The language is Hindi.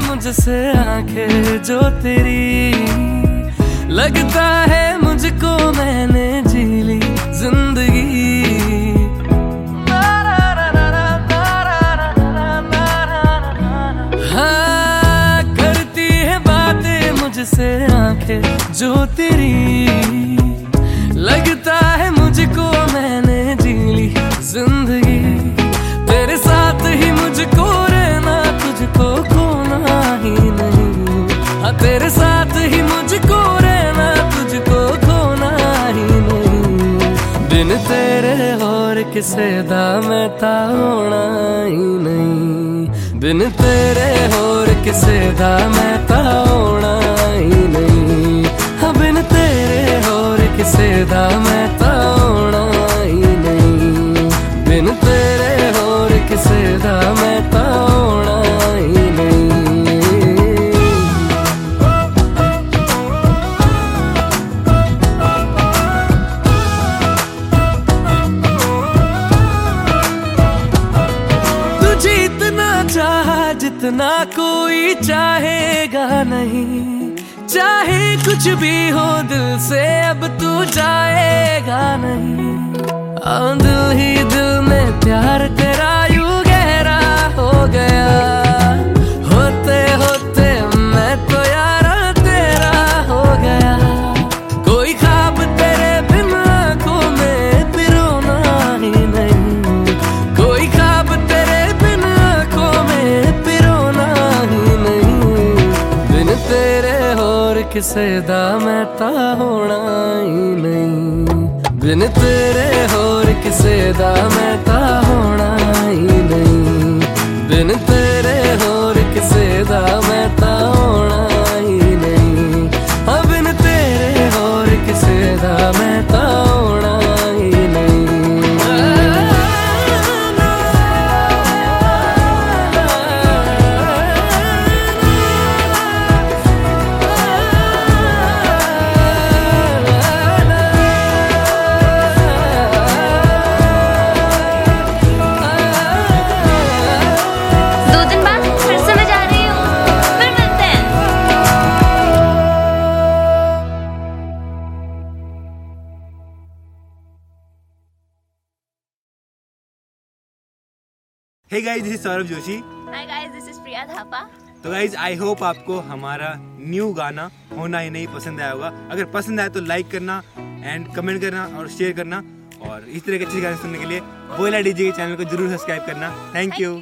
मुझसे आँखें जो तेरी। लगता है मुझको मैंने जी ली ज़िंदगी। हाँ करती है बातें मुझसे आँखें जो तेरी। लगता है तेरे साथ ही मुझको रहना, तुझको खोना ही नहीं। बिन तेरे और किसे दा मैं ता होना ही नहीं। बिन तेरे और किसे दा मैं ता होना ही नहीं। हाँ बिन तेरे और किसे दा मैं ता चाहा जितना कोई चाहेगा नहीं। चाहे कुछ भी हो दिल से, अब तू जाएगा नहीं। दिल ही दिल में प्यार और किसे दा मैं ता होना ही नहीं बिन तेरे और किसे दा मैं ता होना ही नहीं बिन hey guys this is Saurabh Joshi hi guys this is Priya Thapa तो गाइज़ आई होप आपको हमारा न्यू गाना होना ही नहीं पसंद आया होगा। अगर पसंद आया तो लाइक करना एंड कमेंट करना और शेयर करना। और इस तरह के अच्छे गाने सुनने के लिए बोला डीजे के चैनल को ज़रूर सब्सक्राइब करना। Thank you